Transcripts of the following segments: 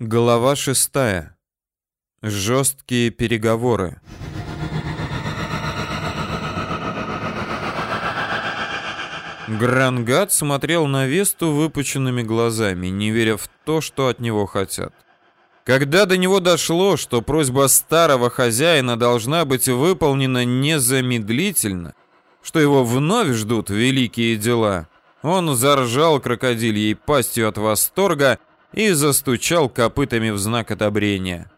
Глава шестая. Жесткие переговоры. Грангат смотрел на Весту выпученными глазами, не веря в то, что от него хотят. Когда до него дошло, что просьба старого хозяина должна быть выполнена незамедлительно, что его вновь ждут великие дела, он заржал крокодильей пастью от восторга и застучал копытами в знак одобрения.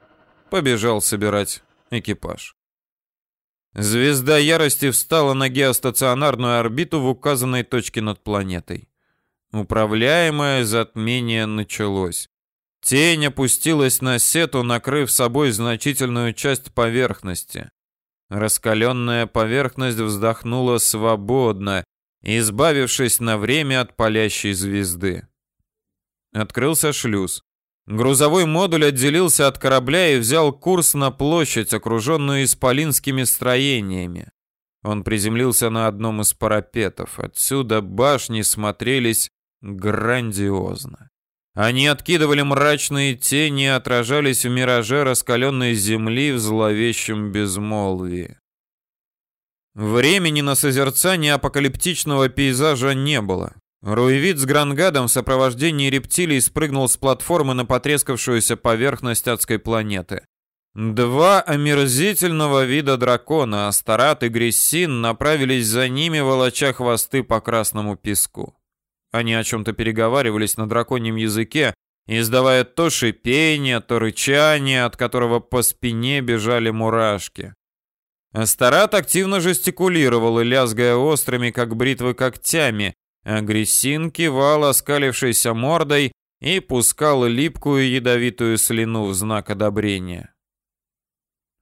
Побежал собирать экипаж. Звезда ярости встала на геостационарную орбиту в указанной точке над планетой. Управляемое затмение началось. Тень опустилась на сету, накрыв собой значительную часть поверхности. Раскаленная поверхность вздохнула свободно, избавившись на время от палящей звезды. Открылся шлюз. Грузовой модуль отделился от корабля и взял курс на площадь, окруженную исполинскими строениями. Он приземлился на одном из парапетов. Отсюда башни смотрелись грандиозно. Они откидывали мрачные тени и отражались в мираже раскаленной земли в зловещем безмолвии. Времени на созерцание апокалиптичного пейзажа не было. Руевид с Грангадом в сопровождении рептилий спрыгнул с платформы на потрескавшуюся поверхность адской планеты. Два омерзительного вида дракона, Астарат и Грессин, направились за ними, волоча хвосты по красному песку. Они о чем-то переговаривались на драконьем языке, издавая то шипение, то рычание, от которого по спине бежали мурашки. Астарат активно жестикулировал и лязгая острыми, как бритвы, когтями, Агрессин кивал оскалившейся мордой и пускал липкую ядовитую слюну в знак одобрения.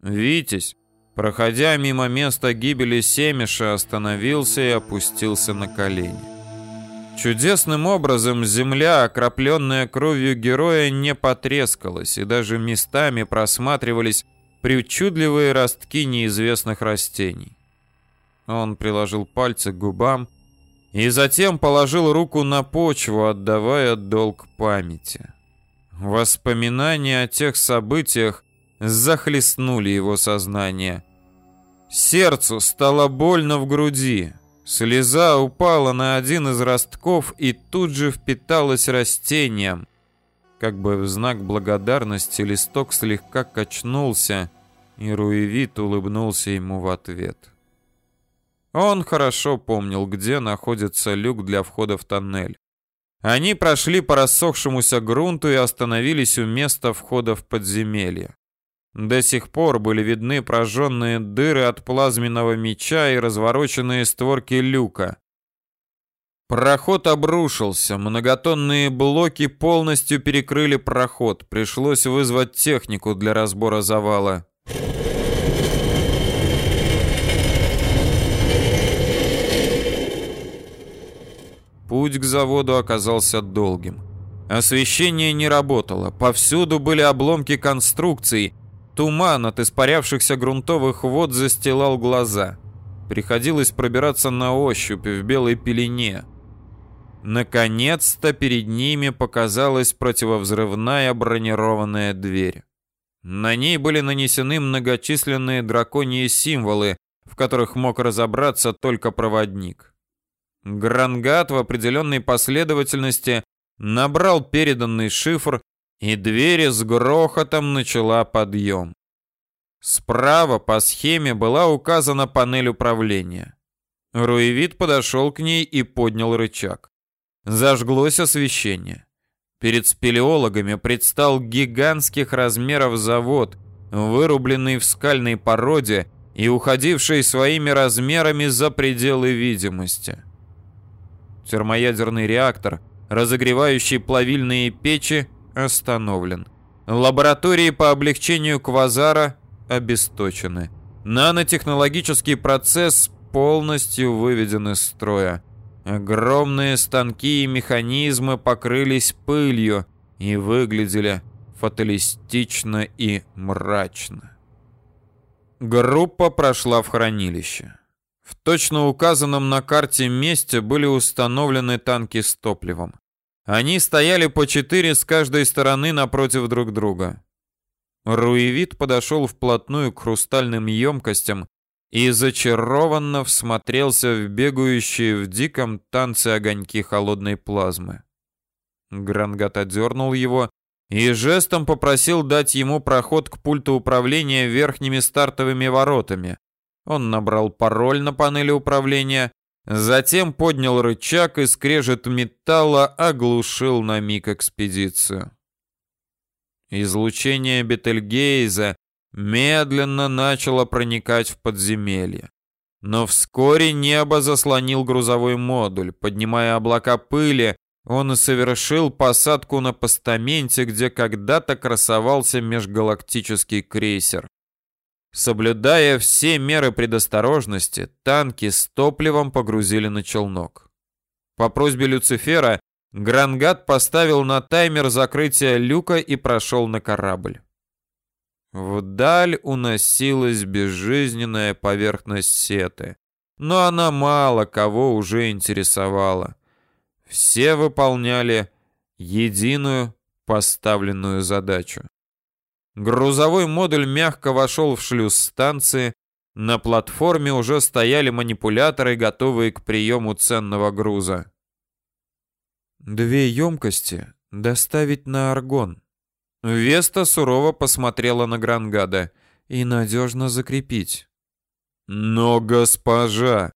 Витязь, проходя мимо места гибели Семиша, остановился и опустился на колени. Чудесным образом земля, окропленная кровью героя, не потрескалась, и даже местами просматривались причудливые ростки неизвестных растений. Он приложил пальцы к губам и затем положил руку на почву, отдавая долг памяти. Воспоминания о тех событиях захлестнули его сознание. Сердцу стало больно в груди. Слеза упала на один из ростков и тут же впиталась растением. Как бы в знак благодарности листок слегка качнулся, и Руевит улыбнулся ему в ответ. Он хорошо помнил, где находится люк для входа в тоннель. Они прошли по рассохшемуся грунту и остановились у места входа в подземелье. До сих пор были видны прожженные дыры от плазменного меча и развороченные створки люка. Проход обрушился, многотонные блоки полностью перекрыли проход, пришлось вызвать технику для разбора завала. Путь к заводу оказался долгим. Освещение не работало, повсюду были обломки конструкций, туман от испарявшихся грунтовых вод застилал глаза. Приходилось пробираться на ощупь в белой пелене. Наконец-то перед ними показалась противовзрывная бронированная дверь. На ней были нанесены многочисленные драконьи символы, в которых мог разобраться только проводник. Грангат в определенной последовательности набрал переданный шифр, и дверь с грохотом начала подъем. Справа по схеме была указана панель управления. Руевит подошел к ней и поднял рычаг. Зажглось освещение. Перед спелеологами предстал гигантских размеров завод, вырубленный в скальной породе и уходивший своими размерами за пределы видимости. Термоядерный реактор, разогревающий плавильные печи, остановлен. Лаборатории по облегчению квазара обесточены. Нанотехнологический процесс полностью выведен из строя. Огромные станки и механизмы покрылись пылью и выглядели фаталистично и мрачно. Группа прошла в хранилище. В точно указанном на карте месте были установлены танки с топливом. Они стояли по четыре с каждой стороны напротив друг друга. Руевит подошел вплотную к хрустальным емкостям и зачарованно всмотрелся в бегающие в диком танце огоньки холодной плазмы. Грангат отдернул его и жестом попросил дать ему проход к пульту управления верхними стартовыми воротами. Он набрал пароль на панели управления, Затем поднял рычаг и скрежет металла оглушил на миг экспедицию. Излучение Бетельгейза медленно начало проникать в подземелье. Но вскоре небо заслонил грузовой модуль. Поднимая облака пыли, он совершил посадку на постаменте, где когда-то красовался межгалактический крейсер. Соблюдая все меры предосторожности, танки с топливом погрузили на челнок. По просьбе Люцифера Грангат поставил на таймер закрытия люка и прошел на корабль. Вдаль уносилась безжизненная поверхность сеты, но она мало кого уже интересовала. Все выполняли единую поставленную задачу. Грузовой модуль мягко вошел в шлюз станции. На платформе уже стояли манипуляторы, готовые к приему ценного груза. Две емкости доставить на Аргон. Веста сурово посмотрела на Грангада и надежно закрепить. Но госпожа,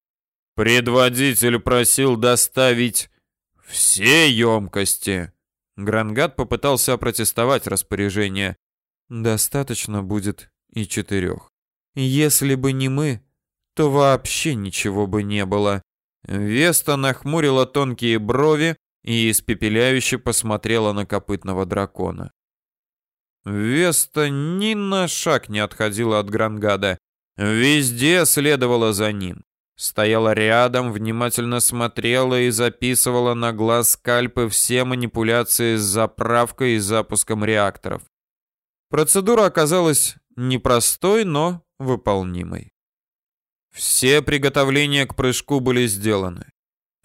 предводитель просил доставить все емкости. Грангад попытался опротестовать распоряжение, Достаточно будет и четырех. Если бы не мы, то вообще ничего бы не было. Веста нахмурила тонкие брови и испепеляюще посмотрела на копытного дракона. Веста ни на шаг не отходила от Грангада. Везде следовала за ним. Стояла рядом, внимательно смотрела и записывала на глаз скальпы все манипуляции с заправкой и запуском реакторов. Процедура оказалась непростой, но выполнимой. Все приготовления к прыжку были сделаны.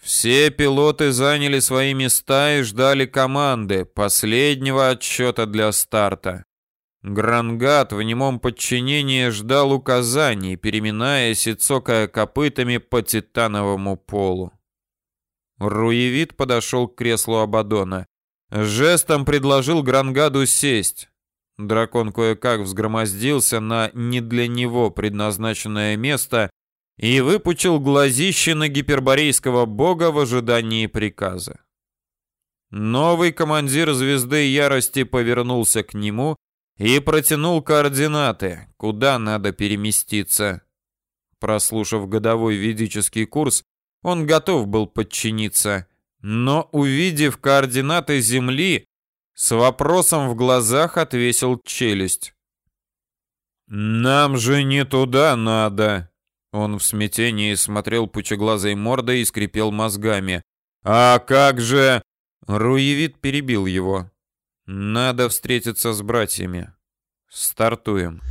Все пилоты заняли свои места и ждали команды, последнего отсчета для старта. Грангат в немом подчинении ждал указаний, переминаясь и цокая копытами по титановому полу. Руевит подошел к креслу Абадона. Жестом предложил Грангаду сесть. Дракон кое-как взгромоздился на не для него предназначенное место и выпучил глазище на гиперборейского бога в ожидании приказа. Новый командир звезды ярости повернулся к нему и протянул координаты, куда надо переместиться. Прослушав годовой ведический курс, он готов был подчиниться, но увидев координаты Земли, с вопросом в глазах отвесил челюсть. «Нам же не туда надо!» Он в смятении смотрел пучеглазой мордой и скрипел мозгами. «А как же...» Руевит перебил его. «Надо встретиться с братьями. Стартуем».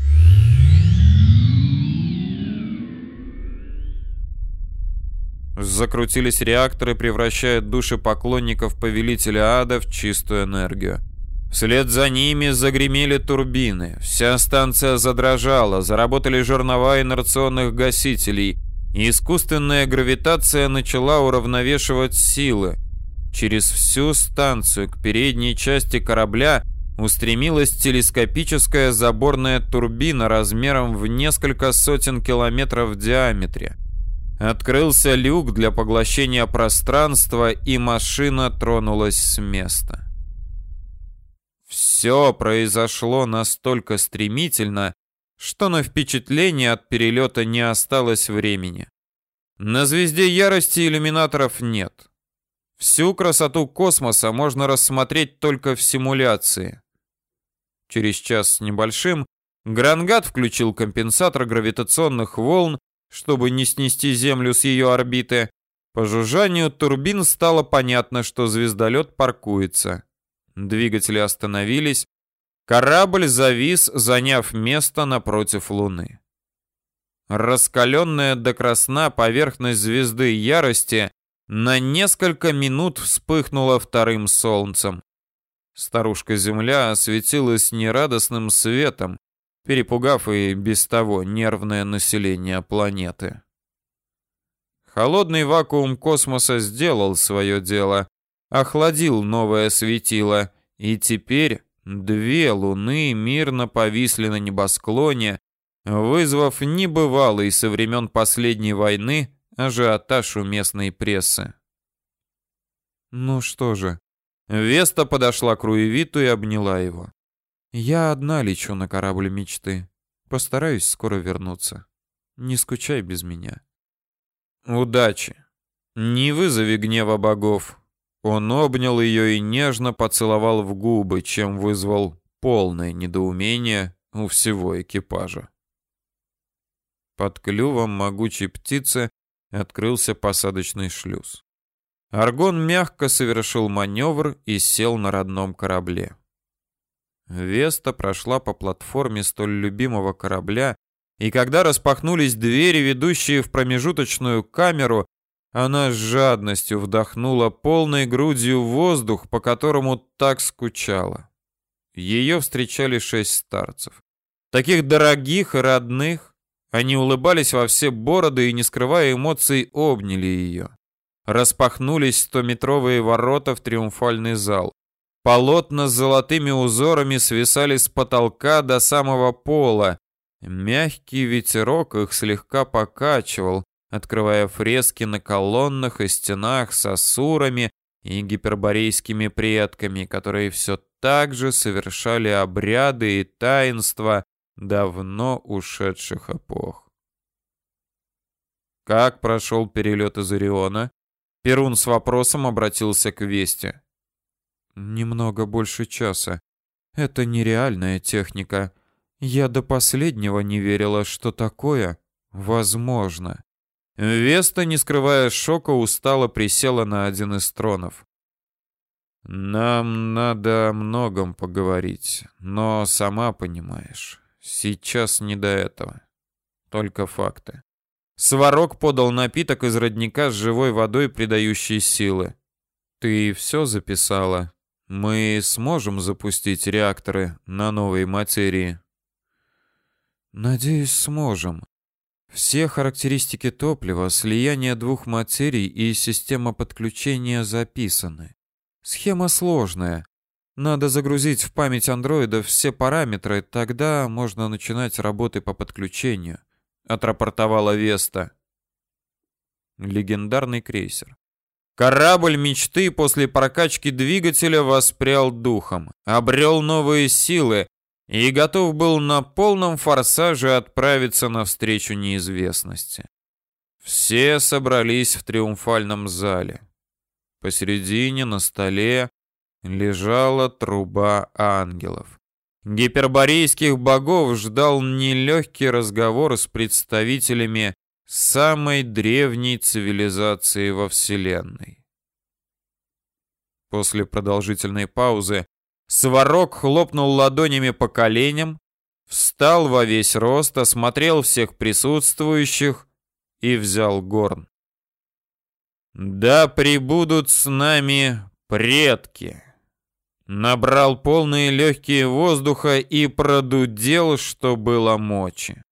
Закрутились реакторы, превращая души поклонников повелителя ада в чистую энергию. Вслед за ними загремели турбины. Вся станция задрожала, заработали жернова инерционных гасителей, и искусственная гравитация начала уравновешивать силы. Через всю станцию к передней части корабля устремилась телескопическая заборная турбина размером в несколько сотен километров в диаметре. Открылся люк для поглощения пространства, и машина тронулась с места. Все произошло настолько стремительно, что на впечатление от перелета не осталось времени. На звезде ярости иллюминаторов нет. Всю красоту космоса можно рассмотреть только в симуляции. Через час с небольшим Грангат включил компенсатор гравитационных волн чтобы не снести Землю с ее орбиты, по жужжанию турбин стало понятно, что звездолет паркуется. Двигатели остановились, корабль завис, заняв место напротив Луны. Раскаленная до красна поверхность звезды ярости на несколько минут вспыхнула вторым солнцем. Старушка-Земля осветилась нерадостным светом, перепугав и без того нервное население планеты. Холодный вакуум космоса сделал свое дело, охладил новое светило, и теперь две луны мирно повисли на небосклоне, вызвав небывалый со времен последней войны ажиотаж у местной прессы. Ну что же, Веста подошла к Руевиту и обняла его. Я одна лечу на корабль мечты. Постараюсь скоро вернуться. Не скучай без меня. Удачи. Не вызови гнева богов. Он обнял ее и нежно поцеловал в губы, чем вызвал полное недоумение у всего экипажа. Под клювом могучей птицы открылся посадочный шлюз. Аргон мягко совершил маневр и сел на родном корабле. Веста прошла по платформе столь любимого корабля, и когда распахнулись двери, ведущие в промежуточную камеру, она с жадностью вдохнула полной грудью воздух, по которому так скучала. Ее встречали шесть старцев. Таких дорогих и родных. Они улыбались во все бороды и, не скрывая эмоций, обняли ее. Распахнулись стометровые ворота в триумфальный зал. Полотна с золотыми узорами свисали с потолка до самого пола. Мягкий ветерок их слегка покачивал, открывая фрески на колоннах и стенах с асурами и гиперборейскими предками, которые все так же совершали обряды и таинства давно ушедших эпох. Как прошел перелет из Ориона? Перун с вопросом обратился к Весте. Немного больше часа. Это нереальная техника. Я до последнего не верила, что такое возможно. Веста, не скрывая шока, устало присела на один из тронов. Нам надо о многом поговорить, но сама понимаешь, сейчас не до этого. Только факты. Сварог подал напиток из родника с живой водой, придающей силы. Ты все записала? Мы сможем запустить реакторы на новой материи. Надеюсь, сможем. Все характеристики топлива, слияние двух материй и система подключения записаны. Схема сложная. Надо загрузить в память андроида все параметры, тогда можно начинать работы по подключению, отрапортовала Веста. Легендарный крейсер. Корабль мечты после прокачки двигателя воспрял духом, обрел новые силы и готов был на полном форсаже отправиться навстречу неизвестности. Все собрались в триумфальном зале. Посередине на столе лежала труба ангелов. Гиперборейских богов ждал нелегкий разговор с представителями самой древней цивилизации во Вселенной. После продолжительной паузы Сварог хлопнул ладонями по коленям, встал во весь рост, осмотрел всех присутствующих и взял горн. «Да прибудут с нами предки!» Набрал полные легкие воздуха и продудел, что было мочи.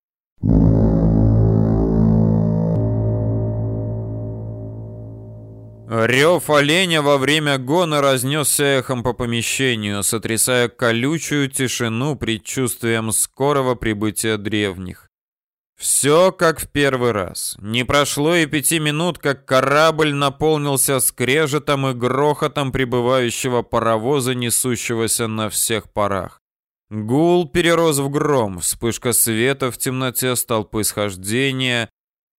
Рев оленя во время гона разнесся эхом по помещению, сотрясая колючую тишину предчувствием скорого прибытия древних. Все как в первый раз. Не прошло и пяти минут, как корабль наполнился скрежетом и грохотом прибывающего паровоза, несущегося на всех парах. Гул перерос в гром, вспышка света в темноте столпы схождения,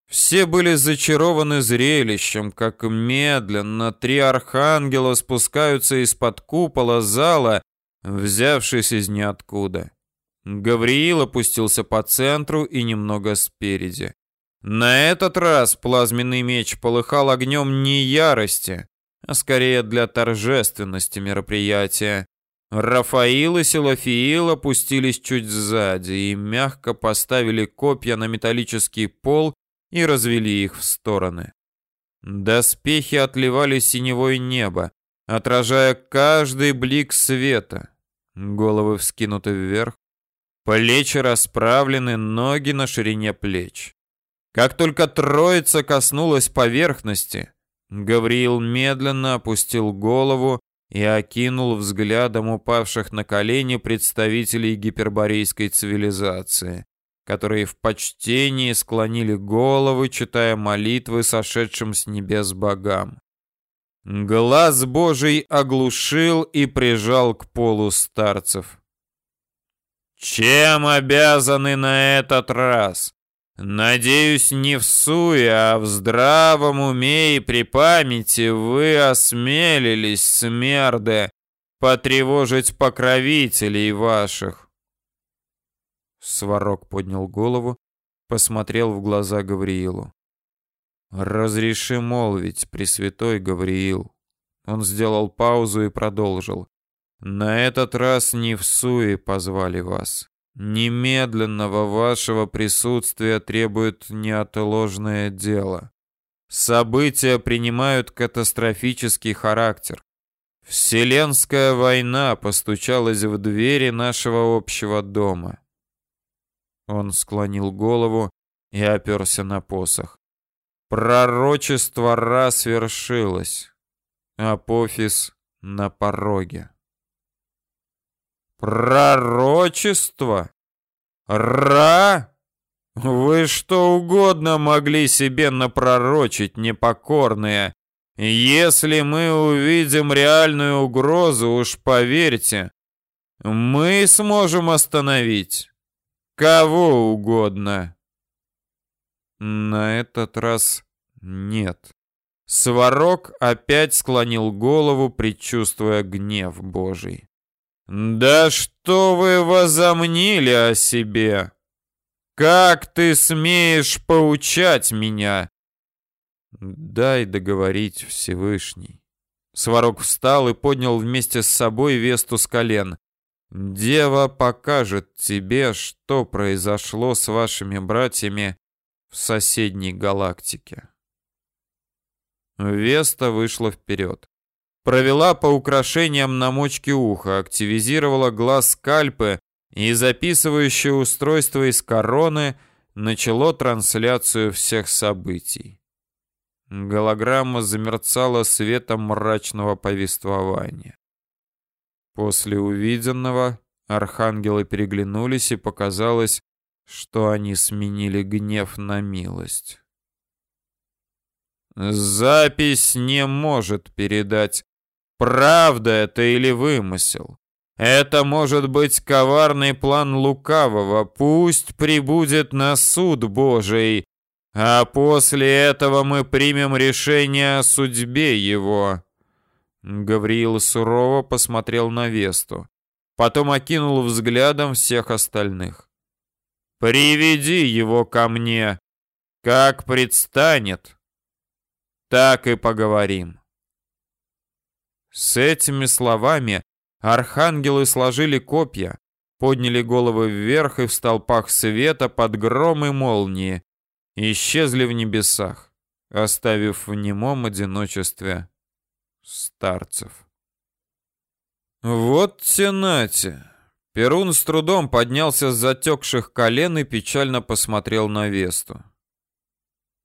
все были зачарованы зрелищем, как медленно три архангела спускаются из-под купола зала, взявшись из ниоткуда. Гавриил опустился по центру и немного спереди. На этот раз плазменный меч полыхал огнем не ярости, а скорее для торжественности мероприятия. Рафаил и Силофиил опустились чуть сзади и мягко поставили копья на металлический пол и развели их в стороны. Доспехи отливали синевой небо, отражая каждый блик света. Головы вскинуты вверх, плечи расправлены, ноги на ширине плеч. Как только троица коснулась поверхности, Гавриил медленно опустил голову и окинул взглядом упавших на колени представителей гиперборейской цивилизации, которые в почтении склонили головы, читая молитвы сошедшим с небес богам. Глаз Божий оглушил и прижал к полу старцев. «Чем обязаны на этот раз? Надеюсь, не в суе, а в здравом уме и при памяти вы осмелились, смерды, потревожить покровителей ваших. Сварог поднял голову, посмотрел в глаза Гавриилу. «Разреши молвить, Пресвятой Гавриил». Он сделал паузу и продолжил. «На этот раз не в суе позвали вас. Немедленного вашего присутствия требует неотложное дело. События принимают катастрофический характер. Вселенская война постучалась в двери нашего общего дома. Он склонил голову и оперся на посох. Пророчество раз свершилось. Апофис на пороге. Пророчество? Ра? Вы что угодно могли себе напророчить, непокорные. Если мы увидим реальную угрозу, уж поверьте, мы сможем остановить кого угодно. На этот раз нет. Сварог опять склонил голову, предчувствуя гнев Божий. «Да что вы возомнили о себе? Как ты смеешь поучать меня?» «Дай договорить, Всевышний». Сварог встал и поднял вместе с собой Весту с колен. «Дева покажет тебе, что произошло с вашими братьями в соседней галактике». Веста вышла вперед. Провела по украшениям на мочке уха, активизировала глаз скальпы и записывающее устройство из короны начало трансляцию всех событий. Голограмма замерцала светом мрачного повествования. После увиденного архангелы переглянулись и показалось, что они сменили гнев на милость. Запись не может передать Правда это или вымысел? Это может быть коварный план лукавого, пусть прибудет на суд Божий, а после этого мы примем решение о судьбе его. Гавриил сурово посмотрел на Весту, потом окинул взглядом всех остальных. Приведи его ко мне, как предстанет, так и поговорим. С этими словами архангелы сложили копья, подняли головы вверх и в столпах света под гром и молнии исчезли в небесах, оставив в немом одиночестве старцев. Вот тенате. Перун с трудом поднялся с затекших колен и печально посмотрел на Весту.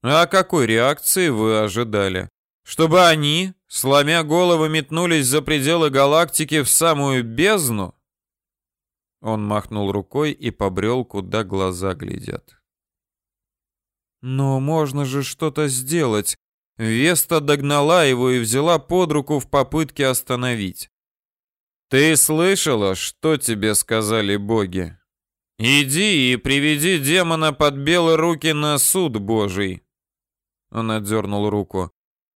А какой реакции вы ожидали? Чтобы они, сломя головы, метнулись за пределы галактики в самую бездну? Он махнул рукой и побрел, куда глаза глядят. Но можно же что-то сделать. Веста догнала его и взяла под руку в попытке остановить. Ты слышала, что тебе сказали боги? Иди и приведи демона под белые руки на суд Божий. Он отдернул руку.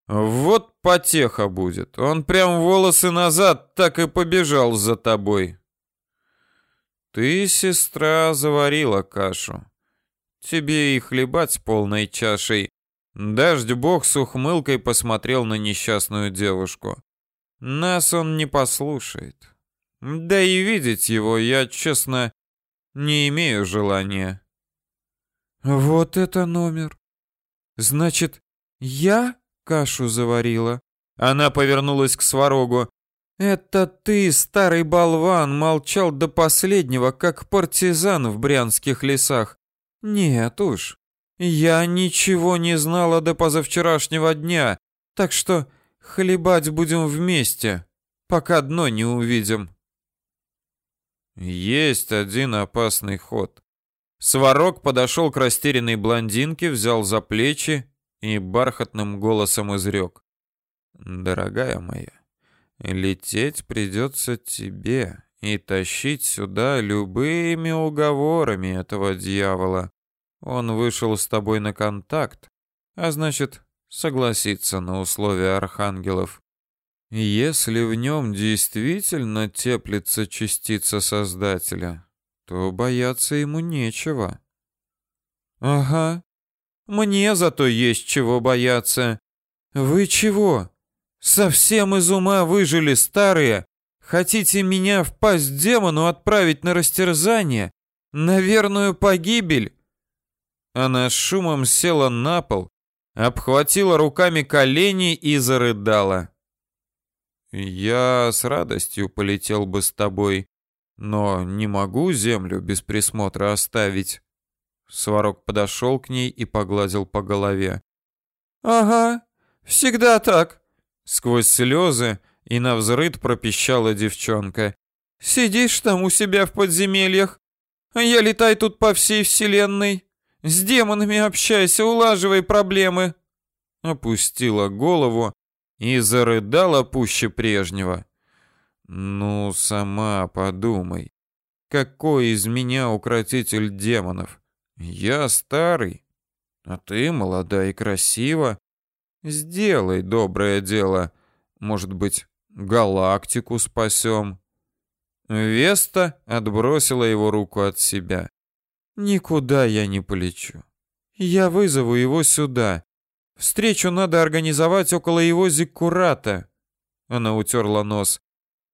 Вот потеха будет. Он прям волосы назад так и побежал за тобой. Ты, сестра, заварила кашу. Тебе и хлебать полной чашей. Дождь бог с ухмылкой посмотрел на несчастную девушку. Нас он не послушает. Да и видеть его я, честно, не имею желания. Вот это номер. Значит, я кашу заварила. Она повернулась к Сварогу. Это ты, старый болван, молчал до последнего, как партизан в брянских лесах. Нет уж. Я ничего не знала до позавчерашнего дня, так что хлебать будем вместе, пока дно не увидим. Есть один опасный ход. Сварог подошел к растерянной блондинке, взял за плечи и бархатным голосом изрек. «Дорогая моя, лететь придется тебе и тащить сюда любыми уговорами этого дьявола. Он вышел с тобой на контакт, а значит, согласится на условия архангелов. Если в нем действительно теплится частица Создателя, то бояться ему нечего. Ага. Мне зато есть чего бояться. Вы чего? Совсем из ума выжили старые? Хотите меня в пасть демону отправить на растерзание? На верную погибель? Она шумом села на пол, обхватила руками колени и зарыдала. Я с радостью полетел бы с тобой, но не могу землю без присмотра оставить. Сварог подошел к ней и погладил по голове. Ага, всегда так. Сквозь слезы и на взрыд пропищала девчонка. Сидишь там у себя в подземельях, а я летай тут по всей вселенной. С демонами общайся, улаживай проблемы. Опустила голову и зарыдала пуще прежнего. Ну, сама подумай. Какой из меня укротитель демонов? Я старый, а ты молода и красива. Сделай доброе дело. Может быть, галактику спасем. Веста отбросила его руку от себя. Никуда я не полечу. Я вызову его сюда. Встречу надо организовать около его зиккурата. Она утерла нос.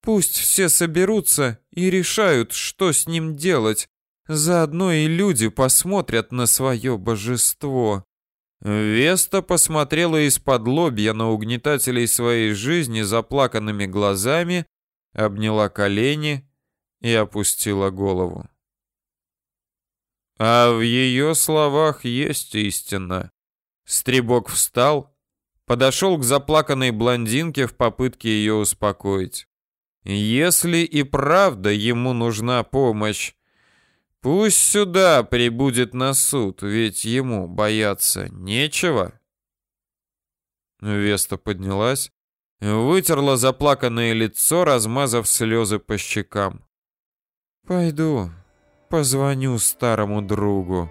Пусть все соберутся и решают, что с ним делать. Заодно и люди посмотрят на свое божество. Веста посмотрела из-под лобья на угнетателей своей жизни заплаканными глазами, обняла колени и опустила голову. А в ее словах есть истина. Стребок встал, подошел к заплаканной блондинке в попытке ее успокоить. Если и правда ему нужна помощь, пусть сюда прибудет на суд, ведь ему бояться нечего. Веста поднялась, вытерла заплаканное лицо, размазав слезы по щекам. Пойду, позвоню старому другу.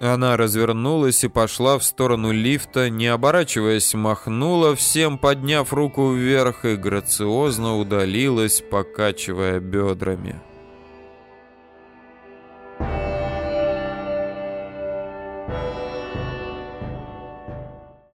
Она развернулась и пошла в сторону лифта, не оборачиваясь, махнула всем, подняв руку вверх и грациозно удалилась, покачивая бедрами.